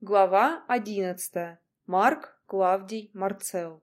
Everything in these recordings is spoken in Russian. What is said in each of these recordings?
Глава одиннадцатая. Марк Клавдий Марцел.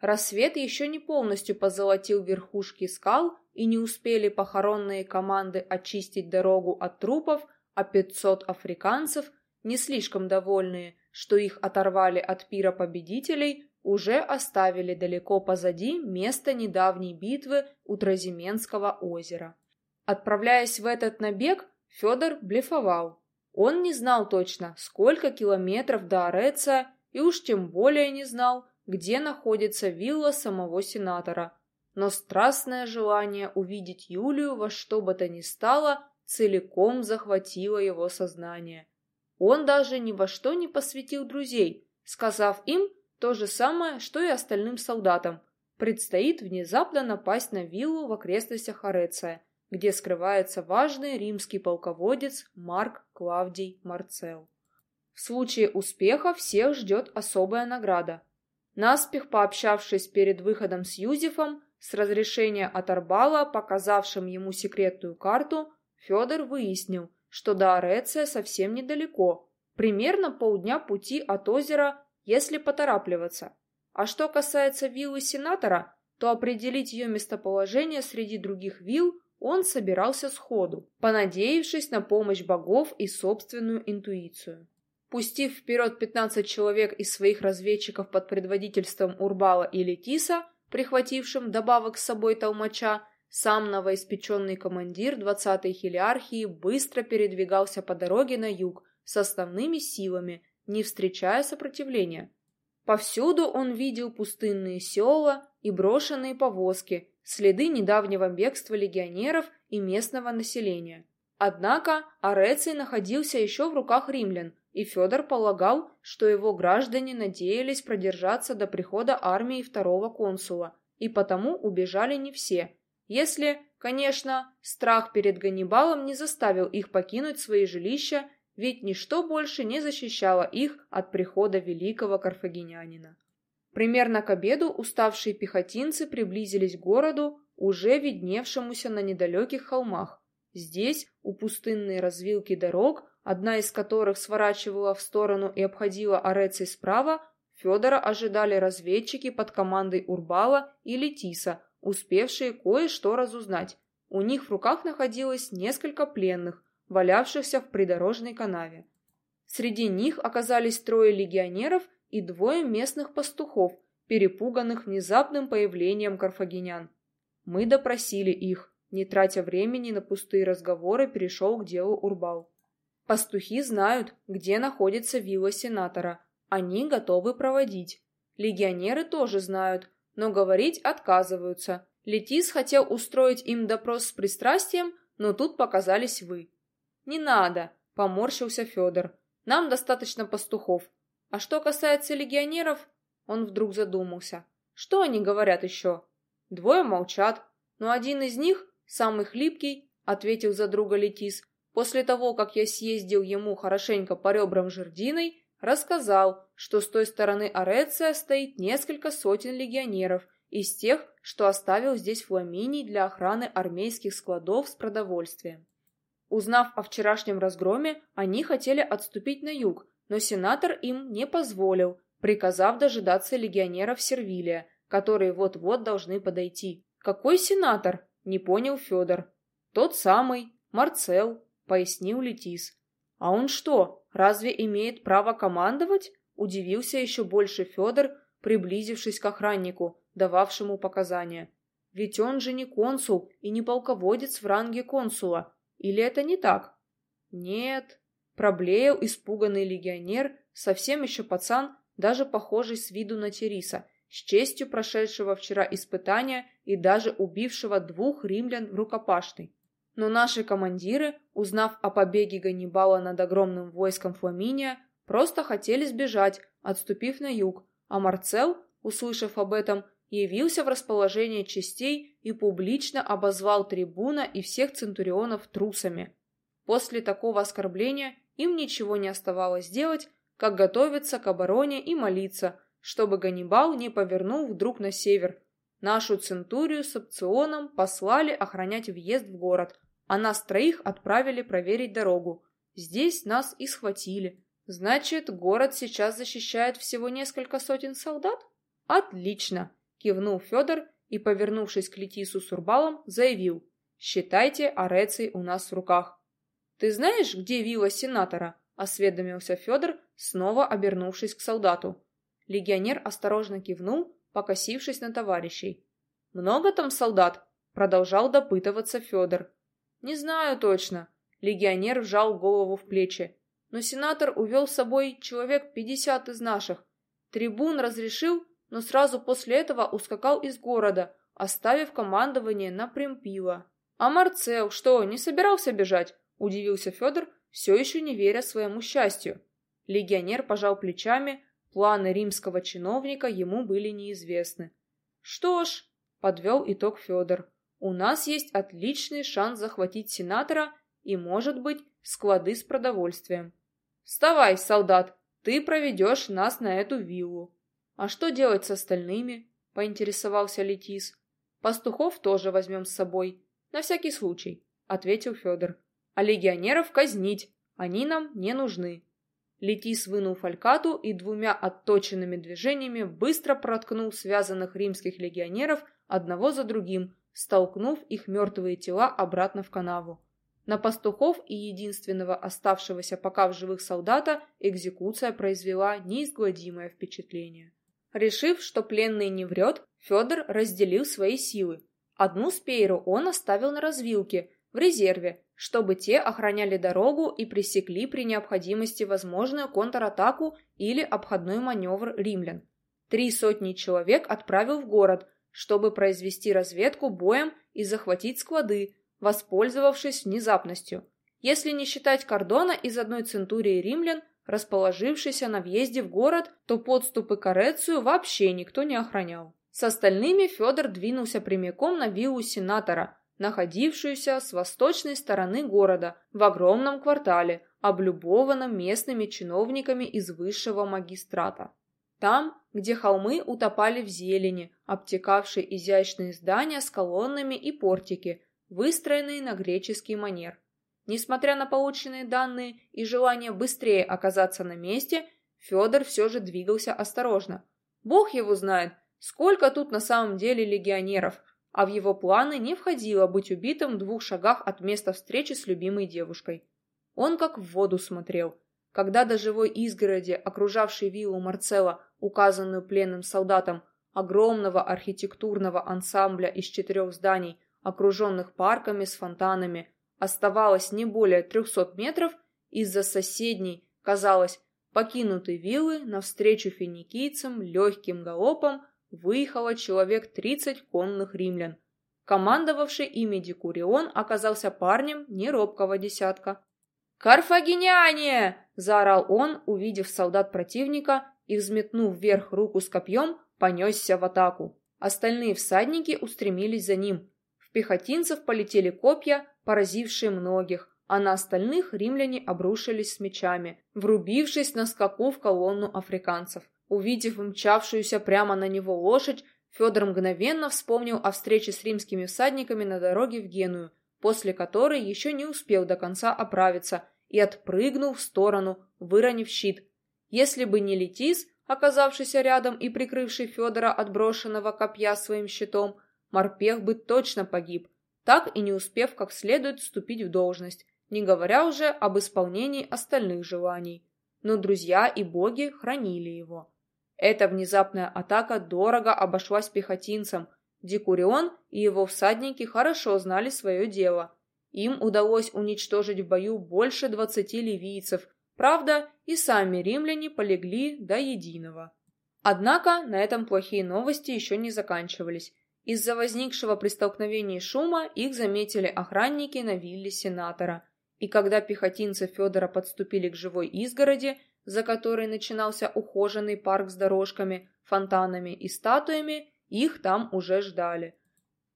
Рассвет еще не полностью позолотил верхушки скал, и не успели похоронные команды очистить дорогу от трупов, а пятьсот африканцев, не слишком довольные, что их оторвали от пира победителей, уже оставили далеко позади место недавней битвы у Тразименского озера. Отправляясь в этот набег, Федор блефовал. Он не знал точно, сколько километров до Ореца, и уж тем более не знал, где находится вилла самого сенатора. Но страстное желание увидеть Юлию во что бы то ни стало целиком захватило его сознание. Он даже ни во что не посвятил друзей, сказав им то же самое, что и остальным солдатам. Предстоит внезапно напасть на виллу в окрестностях Ореция – где скрывается важный римский полководец Марк Клавдий Марцел. В случае успеха всех ждет особая награда. Наспех пообщавшись перед выходом с Юзефом, с разрешения от Арбала, показавшим ему секретную карту, Федор выяснил, что до Ореция совсем недалеко, примерно полдня пути от озера, если поторапливаться. А что касается виллы сенатора, то определить ее местоположение среди других вилл он собирался сходу, понадеявшись на помощь богов и собственную интуицию. Пустив вперед 15 человек из своих разведчиков под предводительством Урбала и Летиса, прихватившим добавок с собой толмача, сам новоиспеченный командир 20-й хилиархии быстро передвигался по дороге на юг с основными силами, не встречая сопротивления. Повсюду он видел пустынные села и брошенные повозки, следы недавнего бегства легионеров и местного населения. Однако Ареций находился еще в руках римлян, и Федор полагал, что его граждане надеялись продержаться до прихода армии второго консула, и потому убежали не все, если, конечно, страх перед Ганнибалом не заставил их покинуть свои жилища, ведь ничто больше не защищало их от прихода великого карфагенянина. Примерно к обеду уставшие пехотинцы приблизились к городу, уже видневшемуся на недалеких холмах. Здесь, у пустынной развилки дорог, одна из которых сворачивала в сторону и обходила Ореций справа, Федора ожидали разведчики под командой Урбала и Летиса, успевшие кое-что разузнать. У них в руках находилось несколько пленных, валявшихся в придорожной канаве. Среди них оказались трое легионеров и двое местных пастухов, перепуганных внезапным появлением карфагенян. Мы допросили их, не тратя времени на пустые разговоры, перешел к делу Урбал. Пастухи знают, где находится вилла сенатора. Они готовы проводить. Легионеры тоже знают, но говорить отказываются. Летис хотел устроить им допрос с пристрастием, но тут показались вы. «Не надо», — поморщился Федор. «Нам достаточно пастухов. А что касается легионеров, он вдруг задумался. Что они говорят еще? Двое молчат, но один из них, самый хлипкий, ответил за друга Летис, после того, как я съездил ему хорошенько по ребрам жердиной, рассказал, что с той стороны Ореция стоит несколько сотен легионеров из тех, что оставил здесь Фламиний для охраны армейских складов с продовольствием. Узнав о вчерашнем разгроме, они хотели отступить на юг, но сенатор им не позволил, приказав дожидаться легионеров Сервилия, которые вот-вот должны подойти. «Какой сенатор?» — не понял Федор. «Тот самый, Марцел», — пояснил Летис. «А он что, разве имеет право командовать?» — удивился еще больше Федор, приблизившись к охраннику, дававшему показания. «Ведь он же не консул и не полководец в ранге консула. Или это не так?» «Нет», Проблеял испуганный легионер, совсем еще пацан, даже похожий с виду на Териса, с честью прошедшего вчера испытания и даже убившего двух римлян в рукопашной. Но наши командиры, узнав о побеге Ганнибала над огромным войском Фламиния, просто хотели сбежать, отступив на юг, а Марцел, услышав об этом, явился в расположение частей и публично обозвал трибуна и всех центурионов трусами. После такого оскорбления им ничего не оставалось делать, как готовиться к обороне и молиться, чтобы Ганнибал не повернул вдруг на север. Нашу центурию с опционом послали охранять въезд в город, а нас троих отправили проверить дорогу. Здесь нас и схватили. Значит, город сейчас защищает всего несколько сотен солдат? Отлично! Кивнул Федор и, повернувшись к Летису с Урбалом, заявил. Считайте, Ареций у нас в руках. Ты знаешь, где вилла сенатора? Осведомился Федор, снова обернувшись к солдату. Легионер осторожно кивнул, покосившись на товарищей. «Много там солдат?» — продолжал допытываться Федор. «Не знаю точно». Легионер вжал голову в плечи. «Но сенатор увел с собой человек пятьдесят из наших. Трибун разрешил, но сразу после этого ускакал из города, оставив командование на Примпила. А Марцел что, не собирался бежать?» — удивился Федор, все еще не веря своему счастью. Легионер пожал плечами, планы римского чиновника ему были неизвестны. «Что ж», — подвел итог Федор, у нас есть отличный шанс захватить сенатора и, может быть, склады с продовольствием. Вставай, солдат, ты проведешь нас на эту виллу. А что делать с остальными? Поинтересовался Летис. Пастухов тоже возьмем с собой. На всякий случай, ответил Федор. А легионеров казнить, они нам не нужны. Летис вынул фалькату и двумя отточенными движениями быстро проткнул связанных римских легионеров одного за другим, столкнув их мертвые тела обратно в канаву. На пастухов и единственного оставшегося пока в живых солдата экзекуция произвела неизгладимое впечатление. Решив, что пленный не врет, Федор разделил свои силы. Одну спейру он оставил на развилке, в резерве, чтобы те охраняли дорогу и пресекли при необходимости возможную контратаку или обходной маневр римлян. Три сотни человек отправил в город – чтобы произвести разведку боем и захватить склады, воспользовавшись внезапностью. Если не считать кордона из одной центурии римлян, расположившейся на въезде в город, то подступы к Орецию вообще никто не охранял. С остальными Федор двинулся прямиком на виллу сенатора, находившуюся с восточной стороны города, в огромном квартале, облюбованном местными чиновниками из высшего магистрата. Там, где холмы утопали в зелени, обтекавшие изящные здания с колоннами и портики, выстроенные на греческий манер. Несмотря на полученные данные и желание быстрее оказаться на месте, Федор все же двигался осторожно. Бог его знает, сколько тут на самом деле легионеров, а в его планы не входило быть убитым в двух шагах от места встречи с любимой девушкой. Он как в воду смотрел. Когда до живой изгороди, окружавшей виллу Марцела, указанную пленным солдатам, огромного архитектурного ансамбля из четырех зданий, окруженных парками с фонтанами, оставалось не более трехсот метров, из-за соседней, казалось, покинутой виллы навстречу финикийцам легким галопом выехало человек тридцать конных римлян. Командовавший ими Декурион оказался парнем неробкого десятка. «Карфагеняне!» – заорал он, увидев солдат противника и, взметнув вверх руку с копьем, понесся в атаку. Остальные всадники устремились за ним. В пехотинцев полетели копья, поразившие многих, а на остальных римляне обрушились с мечами, врубившись на скаку в колонну африканцев. Увидев мчавшуюся прямо на него лошадь, Федор мгновенно вспомнил о встрече с римскими всадниками на дороге в Геную, после которой еще не успел до конца оправиться и отпрыгнул в сторону, выронив щит, если бы не Летис, оказавшийся рядом и прикрывший Федора от брошенного копья своим щитом, морпех бы точно погиб, так и не успев как следует вступить в должность, не говоря уже об исполнении остальных желаний. Но друзья и боги хранили его. Эта внезапная атака дорого обошлась пехотинцам. Декурион и его всадники хорошо знали свое дело. Им удалось уничтожить в бою больше двадцати ливийцев – Правда, и сами римляне полегли до единого. Однако на этом плохие новости еще не заканчивались. Из-за возникшего при столкновении шума их заметили охранники на вилле сенатора. И когда пехотинцы Федора подступили к живой изгороди, за которой начинался ухоженный парк с дорожками, фонтанами и статуями, их там уже ждали.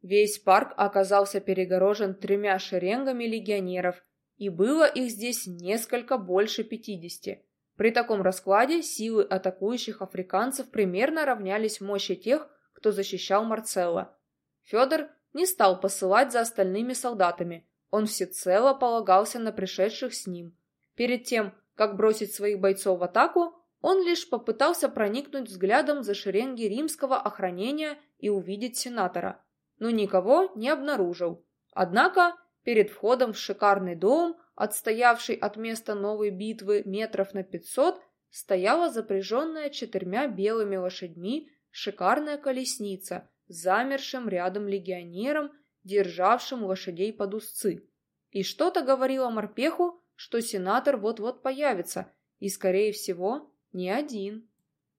Весь парк оказался перегорожен тремя шеренгами легионеров, и было их здесь несколько больше пятидесяти. При таком раскладе силы атакующих африканцев примерно равнялись мощи тех, кто защищал Марцелла. Федор не стал посылать за остальными солдатами, он всецело полагался на пришедших с ним. Перед тем, как бросить своих бойцов в атаку, он лишь попытался проникнуть взглядом за шеренги римского охранения и увидеть сенатора, но никого не обнаружил. Однако перед входом в шикарный дом, отстоявший от места новой битвы метров на пятьсот, стояла запряженная четырьмя белыми лошадьми шикарная колесница с замершим рядом легионером, державшим лошадей под узцы. И что-то говорило морпеху, что сенатор вот-вот появится, и, скорее всего, не один.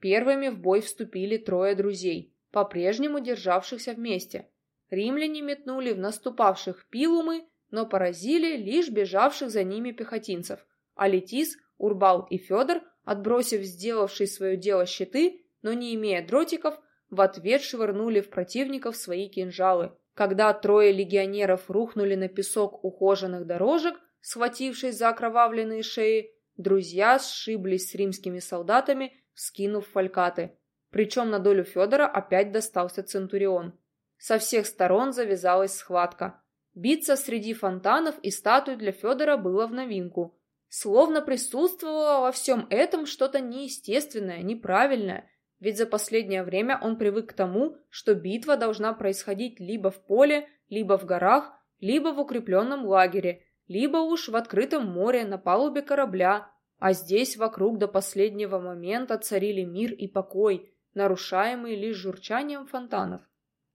Первыми в бой вступили трое друзей, по-прежнему державшихся вместе. Римляне метнули в наступавших пилумы, но поразили лишь бежавших за ними пехотинцев, а Летис, Урбал и Федор, отбросив сделавшие свое дело щиты, но не имея дротиков, в ответ швырнули в противников свои кинжалы. Когда трое легионеров рухнули на песок ухоженных дорожек, схватившись за окровавленные шеи, друзья сшиблись с римскими солдатами, скинув фалькаты. Причем на долю Федора опять достался Центурион. Со всех сторон завязалась схватка. Биться среди фонтанов и статуй для Федора было в новинку. Словно присутствовало во всем этом что-то неестественное, неправильное, ведь за последнее время он привык к тому, что битва должна происходить либо в поле, либо в горах, либо в укрепленном лагере, либо уж в открытом море на палубе корабля, а здесь вокруг до последнего момента царили мир и покой, нарушаемые лишь журчанием фонтанов.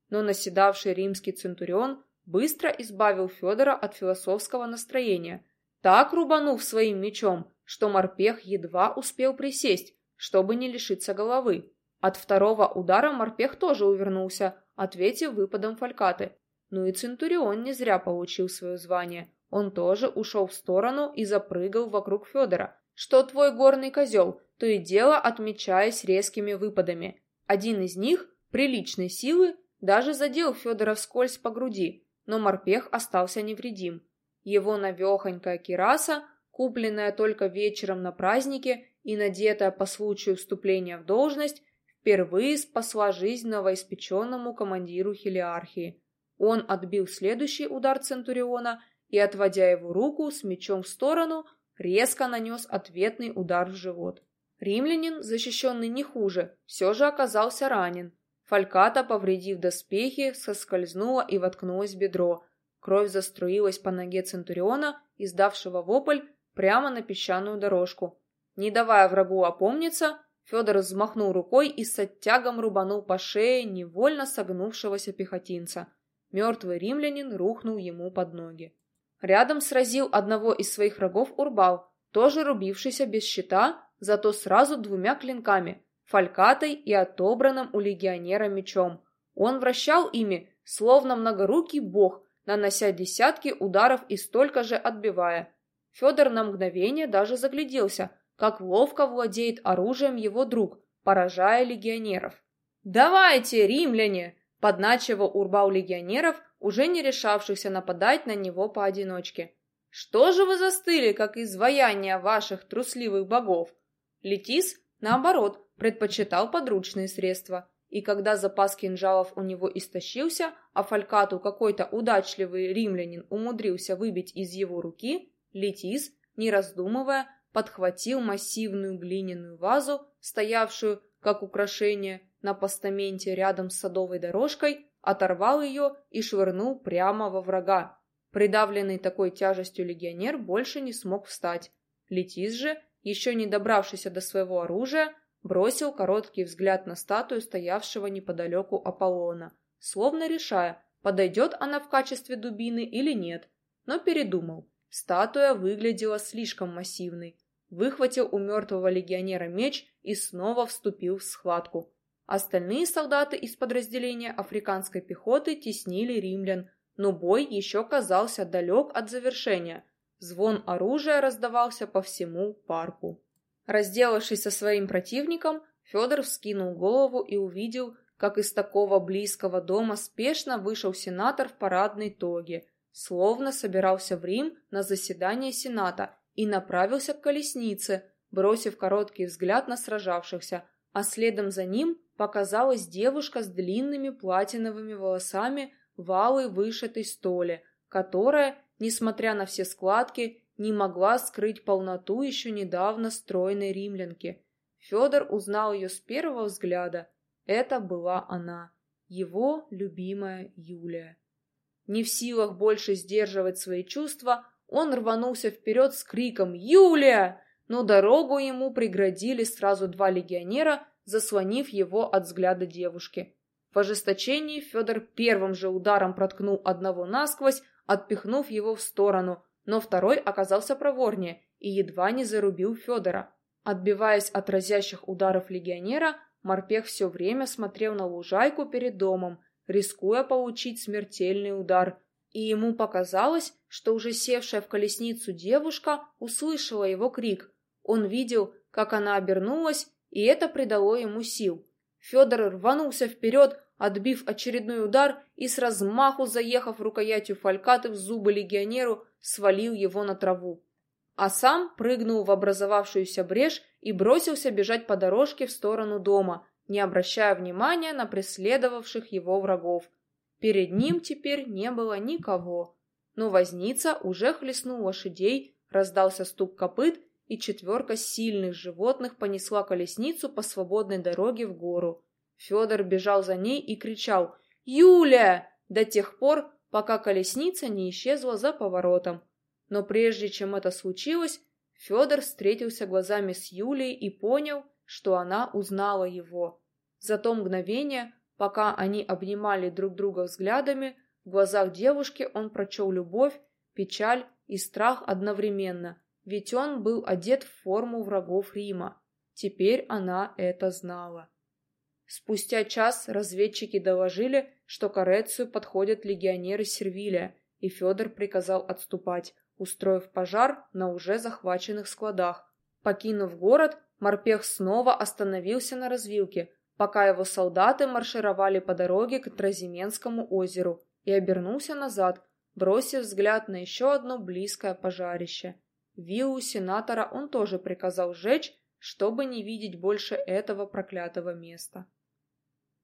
Но наседавший римский центурион быстро избавил Федора от философского настроения, так рубанув своим мечом, что морпех едва успел присесть, чтобы не лишиться головы. От второго удара морпех тоже увернулся, ответив выпадом фалькаты. Ну и Центурион не зря получил свое звание. Он тоже ушел в сторону и запрыгал вокруг Федора. «Что твой горный козел?» то и дело отмечаясь резкими выпадами. Один из них, приличной силы, даже задел Федора вскользь по груди, но морпех остался невредим. Его навехонькая кираса, купленная только вечером на празднике и надетая по случаю вступления в должность, впервые спасла жизнь новоиспеченному командиру хелиархии. Он отбил следующий удар Центуриона и, отводя его руку с мечом в сторону, резко нанес ответный удар в живот. Римлянин, защищенный не хуже, все же оказался ранен, Фальката, повредив доспехи, соскользнула и воткнулась в бедро. Кровь заструилась по ноге Центуриона, издавшего вопль, прямо на песчаную дорожку. Не давая врагу опомниться, Федор взмахнул рукой и с оттягом рубанул по шее невольно согнувшегося пехотинца. Мертвый римлянин рухнул ему под ноги. Рядом сразил одного из своих врагов Урбал, тоже рубившийся без щита, зато сразу двумя клинками, фалькатой и отобранным у легионера мечом. Он вращал ими, словно многорукий бог, нанося десятки ударов и столько же отбивая. Федор на мгновение даже загляделся, как ловко владеет оружием его друг, поражая легионеров. «Давайте, римляне!» – подначивал Урбал легионеров, уже не решавшихся нападать на него поодиночке. «Что же вы застыли, как изваяние ваших трусливых богов?» Летис, наоборот, предпочитал подручные средства, и когда запас кинжалов у него истощился, а Фалькату какой-то удачливый римлянин умудрился выбить из его руки, Летис, не раздумывая, подхватил массивную глиняную вазу, стоявшую, как украшение, на постаменте рядом с садовой дорожкой, оторвал ее и швырнул прямо во врага. Придавленный такой тяжестью легионер больше не смог встать. Летис же, еще не добравшийся до своего оружия, бросил короткий взгляд на статую стоявшего неподалеку Аполлона, словно решая, подойдет она в качестве дубины или нет, но передумал. Статуя выглядела слишком массивной. Выхватил у мертвого легионера меч и снова вступил в схватку. Остальные солдаты из подразделения африканской пехоты теснили римлян, но бой еще казался далек от завершения. Звон оружия раздавался по всему парку. Разделавшись со своим противником, Федор вскинул голову и увидел, как из такого близкого дома спешно вышел сенатор в парадной тоге, словно собирался в Рим на заседание Сената и направился к колеснице, бросив короткий взгляд на сражавшихся, а следом за ним показалась девушка с длинными платиновыми волосами в алой вышитой столе, которая, несмотря на все складки не могла скрыть полноту еще недавно стройной римлянки. Федор узнал ее с первого взгляда. Это была она, его любимая Юлия. Не в силах больше сдерживать свои чувства, он рванулся вперед с криком «Юлия!», но дорогу ему преградили сразу два легионера, заслонив его от взгляда девушки. В ожесточении Федор первым же ударом проткнул одного насквозь, отпихнув его в сторону, но второй оказался проворнее и едва не зарубил Федора. Отбиваясь от разящих ударов легионера, морпех все время смотрел на лужайку перед домом, рискуя получить смертельный удар, и ему показалось, что уже севшая в колесницу девушка услышала его крик. Он видел, как она обернулась, и это придало ему сил. Федор рванулся вперед, отбив очередной удар и с размаху заехав рукоятью фалькаты в зубы легионеру, свалил его на траву. А сам прыгнул в образовавшуюся брешь и бросился бежать по дорожке в сторону дома, не обращая внимания на преследовавших его врагов. Перед ним теперь не было никого. Но возница уже хлестнул лошадей, раздался стук копыт, и четверка сильных животных понесла колесницу по свободной дороге в гору. Федор бежал за ней и кричал «Юля!» до тех пор, пока колесница не исчезла за поворотом. Но прежде чем это случилось, Федор встретился глазами с Юлей и понял, что она узнала его. За то мгновение, пока они обнимали друг друга взглядами, в глазах девушки он прочел любовь, печаль и страх одновременно, ведь он был одет в форму врагов Рима. Теперь она это знала. Спустя час разведчики доложили, что к Орецию подходят легионеры Сервилия, и Федор приказал отступать, устроив пожар на уже захваченных складах. Покинув город, морпех снова остановился на развилке, пока его солдаты маршировали по дороге к Тразименскому озеру, и обернулся назад, бросив взгляд на еще одно близкое пожарище. Виллу сенатора он тоже приказал сжечь, чтобы не видеть больше этого проклятого места.